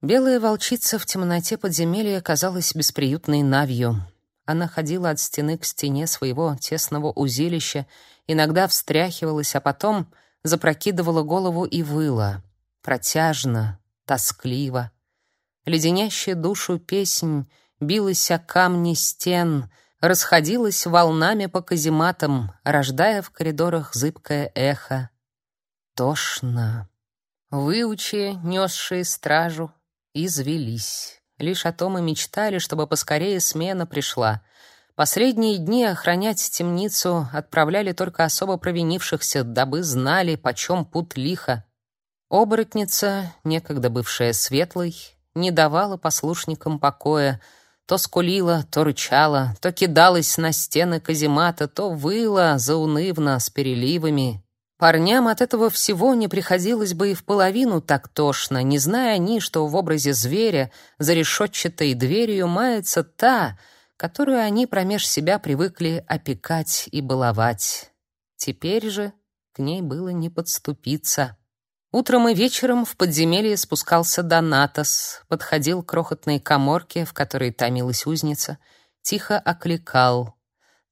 Белая волчица в темноте подземелья казалась бесприютной навью. Она ходила от стены к стене своего тесного узилища, иногда встряхивалась, а потом запрокидывала голову и выла. Протяжно, тоскливо. Леденящая душу песнь билась о камни стен, расходилась волнами по казематам, рождая в коридорах зыбкое эхо. Тошно. Выучи, несшие стражу, извелись. Лишь о том и мечтали, чтобы поскорее смена пришла. Последние дни охранять темницу отправляли только особо провинившихся, дабы знали, почем путь лиха. Оборотница, некогда бывшая светлой, не давала послушникам покоя, то скулила, то рычала, то кидалась на стены каземата, то выла заунывно с переливами, Парням от этого всего не приходилось бы и в половину так тошно, не зная они, что в образе зверя за решетчатой дверью мается та, которую они промеж себя привыкли опекать и баловать. Теперь же к ней было не подступиться. Утром и вечером в подземелье спускался Донатос, подходил к крохотной каморке, в которой томилась узница, тихо окликал —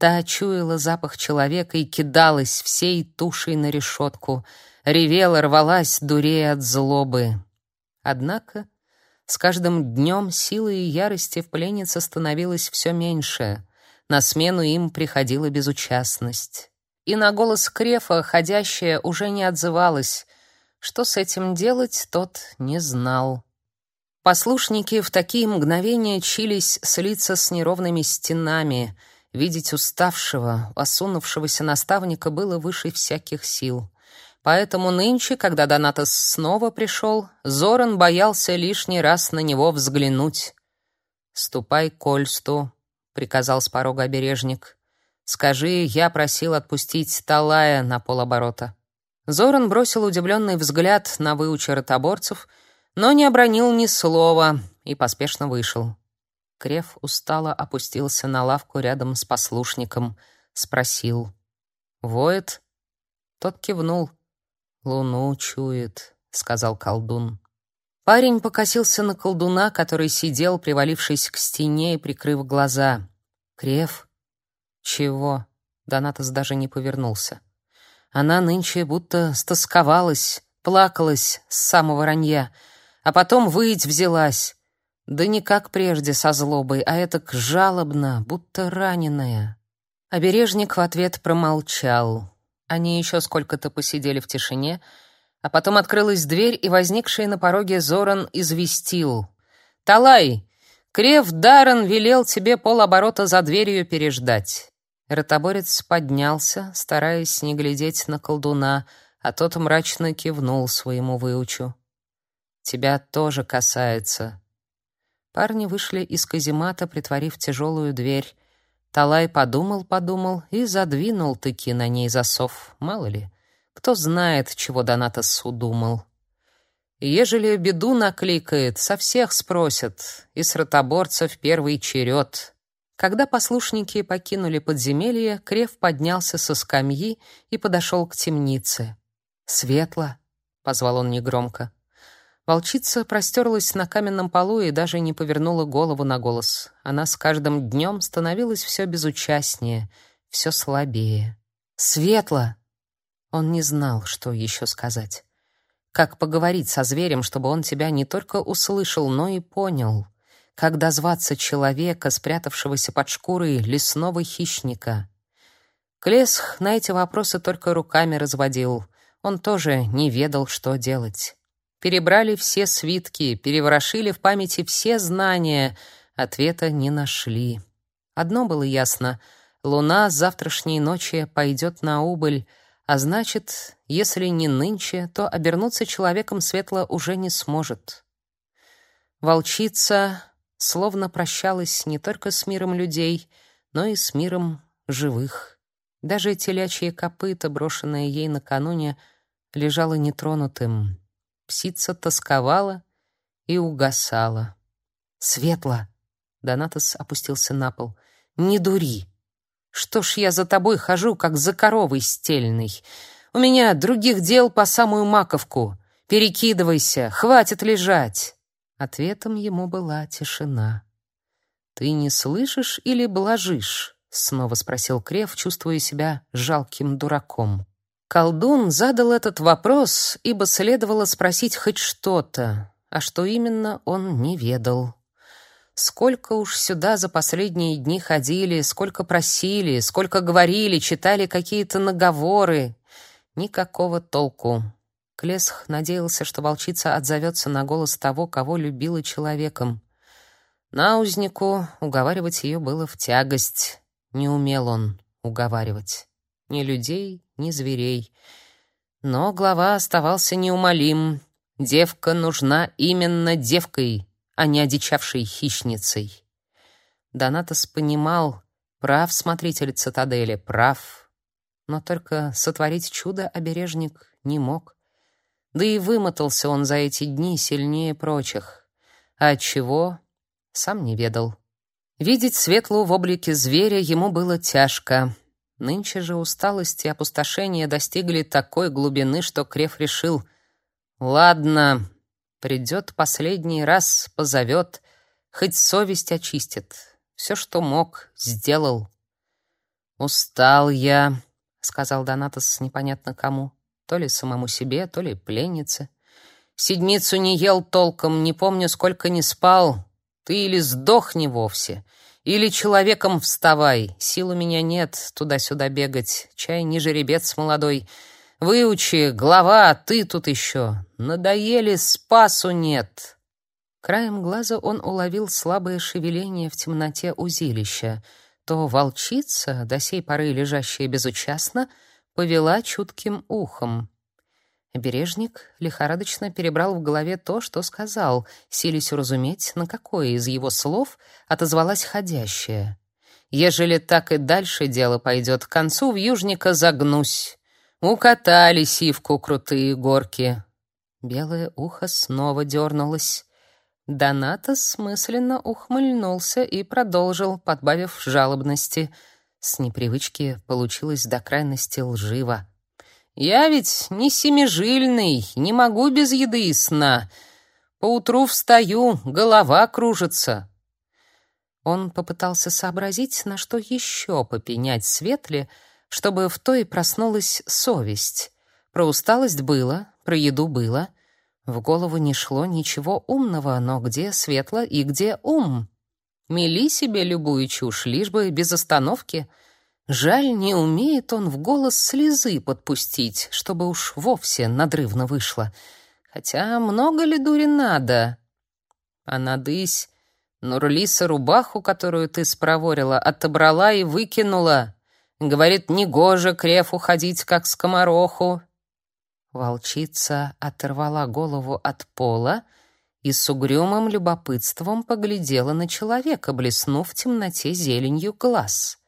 Та чуяла запах человека и кидалась всей тушей на решетку, ревела, рвалась, дурея от злобы. Однако с каждым днем силы и ярости в пленнице становилось все меньше. На смену им приходила безучастность. И на голос Крефа ходящая уже не отзывалась. Что с этим делать, тот не знал. Послушники в такие мгновения чились слиться с неровными стенами — Видеть уставшего, осунувшегося наставника было выше всяких сил. Поэтому нынче, когда Донатос снова пришел, Зоран боялся лишний раз на него взглянуть. «Ступай к Ольсту», — приказал с порога обережник. «Скажи, я просил отпустить Талая на полоборота». Зоран бросил удивленный взгляд на выуча ротоборцев, но не обронил ни слова и поспешно вышел. Крев устало опустился на лавку рядом с послушником, спросил: "Воет?" Тот кивнул. "Луну чует", сказал колдун. Парень покосился на колдуна, который сидел, привалившись к стене и прикрыв глаза. "Крев? Чего?" Донатос даже не повернулся. Она нынче будто стосковалась, плакалась с самого ранья, а потом выть взялась. Да не как прежде со злобой, а это жалобно, будто раненая. Обережник в ответ промолчал. Они еще сколько-то посидели в тишине, а потом открылась дверь, и возникший на пороге Зоран известил. «Талай, Крев Даррен велел тебе полоборота за дверью переждать». Ротоборец поднялся, стараясь не глядеть на колдуна, а тот мрачно кивнул своему выучу. «Тебя тоже касается», Парни вышли из каземата, притворив тяжелую дверь. Талай подумал-подумал и задвинул таки на ней засов. Мало ли, кто знает, чего Донатос удумал. Ежели беду накликает, со всех спросят, и с ротоборцев первый черед. Когда послушники покинули подземелье, Крев поднялся со скамьи и подошел к темнице. «Светло», — позвал он негромко. Волчица простерлась на каменном полу и даже не повернула голову на голос. Она с каждым днем становилась все безучастнее, все слабее. «Светло!» Он не знал, что еще сказать. Как поговорить со зверем, чтобы он тебя не только услышал, но и понял? Как дозваться человека, спрятавшегося под шкурой лесного хищника? Клесх на эти вопросы только руками разводил. Он тоже не ведал, что делать. Перебрали все свитки, переворошили в памяти все знания, ответа не нашли. Одно было ясно — луна с завтрашней ночи пойдет на убыль, а значит, если не нынче, то обернуться человеком светло уже не сможет. Волчица словно прощалась не только с миром людей, но и с миром живых. Даже телячье копыто, брошенное ей накануне, лежало нетронутым. Псица тосковала и угасала. «Светло!» — Донатос опустился на пол. «Не дури! Что ж я за тобой хожу, как за коровой стельной? У меня других дел по самую маковку. Перекидывайся, хватит лежать!» Ответом ему была тишина. «Ты не слышишь или блажишь?» — снова спросил Крев, чувствуя себя жалким дураком. Колдун задал этот вопрос, ибо следовало спросить хоть что-то, а что именно он не ведал. Сколько уж сюда за последние дни ходили, сколько просили, сколько говорили, читали какие-то наговоры. Никакого толку. Клесх надеялся, что волчица отзовется на голос того, кого любила человеком. Наузнику уговаривать ее было в тягость. Не умел он уговаривать. Ни людей, ни зверей. Но глава оставался неумолим. Девка нужна именно девкой, а не одичавшей хищницей. Донатос понимал, прав смотритель цитадели, прав. Но только сотворить чудо обережник не мог. Да и вымотался он за эти дни сильнее прочих. А чего сам не ведал. Видеть светлую в облике зверя ему было тяжко. Нынче же усталость и опустошение достигли такой глубины, что Креф решил: "Ладно, придет последний раз, позовет, хоть совесть очистит. Все, что мог, сделал". "Устал я", сказал Донатос непонятно кому, то ли самому себе, то ли пленнице. "Седмицу не ел толком, не помню, сколько не спал. Ты или сдохни вовсе, или человеком вставай. Сил у меня нет туда-сюда бегать. Чай не жеребец молодой. Выучи, глава, ты тут еще. Надоели, спасу нет. Краем глаза он уловил слабое шевеление в темноте узилища. То волчица, до сей поры лежащая безучастно, повела чутким ухом. Бережник лихорадочно перебрал в голове то, что сказал, силясь уразуметь, на какое из его слов отозвалась ходящая. «Ежели так и дальше дело пойдет, к концу в южника загнусь. Укатали сивку крутые горки». Белое ухо снова дернулось. Доната смысленно ухмыльнулся и продолжил, подбавив жалобности. С непривычки получилось до крайности лживо. Я ведь не семижильный, не могу без еды и сна. Поутру встаю, голова кружится. Он попытался сообразить, на что еще попенять Светле, чтобы в той проснулась совесть. Про усталость было, про еду было. В голову не шло ничего умного, но где Светла и где ум? Мели себе любую чушь, лишь бы без остановки — Жаль, не умеет он в голос слезы подпустить, чтобы уж вовсе надрывно вышло. Хотя много ли дури надо? А надысь, Нурлиса рубаху, которую ты спроворила, отобрала и выкинула. Говорит, негоже креф уходить, как скомороху. Волчица оторвала голову от пола и с угрюмым любопытством поглядела на человека, блеснув в темноте зеленью глаз.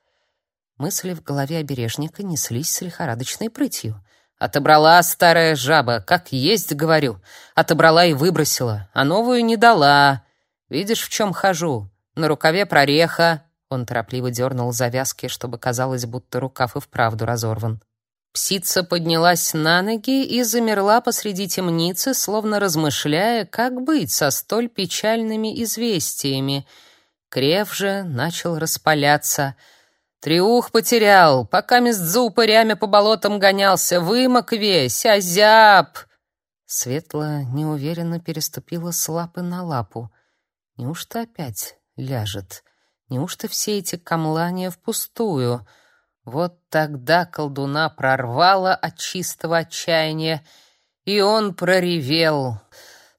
Мысли в голове обережника неслись с лихорадочной прытью. Отобрала старая жаба, как есть, говорю. Отобрала и выбросила, а новую не дала. Видишь, в чем хожу? На рукаве прореха. Он торопливо дернул завязки, чтобы казалось, будто рукав и вправду разорван. Псица поднялась на ноги и замерла посреди темницы, словно размышляя, как быть со столь печальными известиями. Крев же начал распаляться — Триух потерял, пока с упырями по болотам гонялся, вымок весь, озяб!» Светла неуверенно переступила с лапы на лапу. Неужто опять ляжет? Неужто все эти камлания впустую? Вот тогда колдуна прорвало от чистого отчаяния, и он проревел —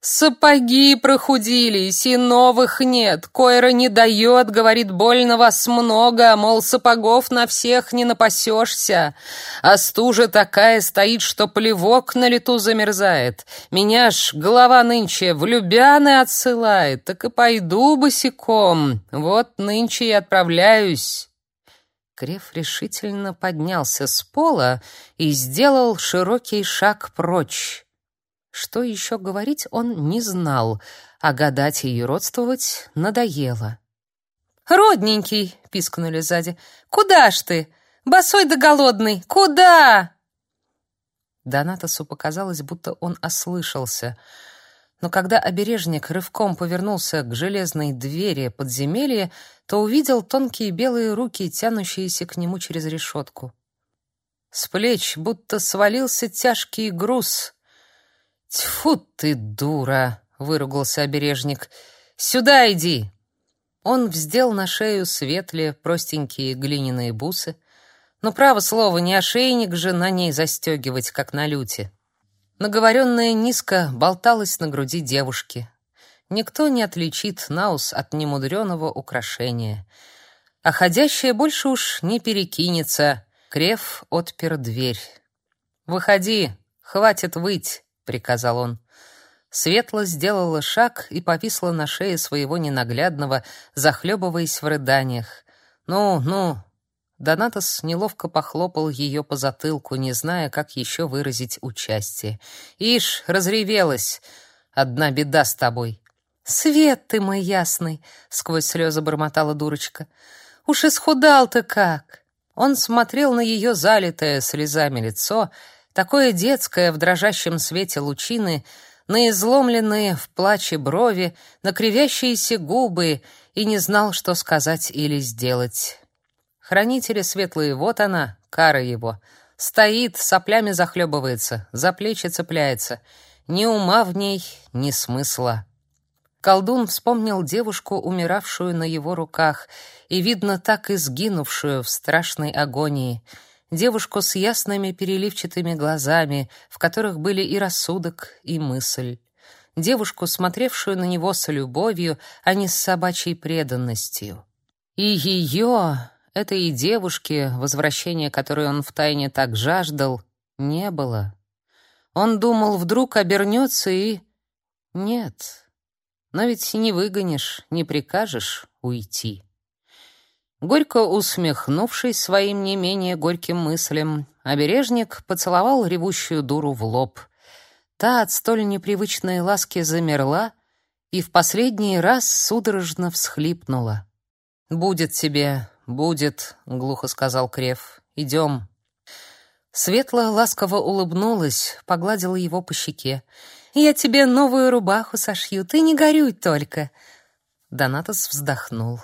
Сапоги прохудились, и новых нет. Койра не дает, говорит, больно вас много, мол, сапогов на всех не напасешься. А стужа такая стоит, что плевок на лету замерзает. Меня ж голова нынче в Любяны отсылает, так и пойду босиком. Вот нынче и отправляюсь». Креф решительно поднялся с пола и сделал широкий шаг прочь. Что еще говорить он не знал, а гадать и родствовать надоело. «Родненький!» — пискнули сзади. «Куда ж ты? Босой да голодный! Куда?» Донатосу показалось, будто он ослышался. но когда обережник рывком повернулся к железной двери подземелья, то увидел тонкие белые руки, тянущиеся к нему через решетку. С плеч будто свалился тяжкий груз. «Тьфу ты, дура!» — выругался обережник. «Сюда иди!» Он вздел на шею светлые простенькие глиняные бусы, но, право слово, не ошейник же на ней застегивать, как на люте. Наговоренная низко болталась на груди девушки. Никто не отличит наус от немудреного украшения. А ходящая больше уж не перекинется. Крев отпер дверь. «Выходи, хватит выть», — приказал он. Светла сделала шаг и повисла на шее своего ненаглядного, захлебываясь в рыданиях. «Ну, ну, Донатос неловко похлопал ее по затылку, не зная, как еще выразить участие. «Ишь, разревелась! Одна беда с тобой!» «Свет ты мой ясный!» — сквозь слезы бормотала дурочка. «Уж исхудал ты как!» Он смотрел на ее залитое слезами лицо, такое детское в дрожащем свете лучины, на изломленные в плаче брови, на кривящиеся губы и не знал, что сказать или сделать. Хранители светлые, вот она, кара его. Стоит, соплями захлебывается, за плечи цепляется. Ни ума в ней, ни смысла. Колдун вспомнил девушку, умиравшую на его руках, и, видно, так и сгинувшую в страшной агонии. Девушку с ясными переливчатыми глазами, в которых были и рассудок, и мысль. Девушку, смотревшую на него с любовью, а не с собачьей преданностью. И ее, этой девушки, возвращения которой он втайне так жаждал, не было. Он думал, вдруг обернется и... Нет. Но ведь не выгонишь, не прикажешь уйти. Горько усмехнувшись своим не менее горьким мыслям, обережник поцеловал ревущую дуру в лоб. Та от столь непривычной ласки замерла и в последний раз судорожно всхлипнула. «Будет тебе будет», — глухо сказал Крев. «Идем». Светла ласково улыбнулась, погладила его по щеке. «Я тебе новую рубаху сошью, ты не горюй только». Донатос вздохнул.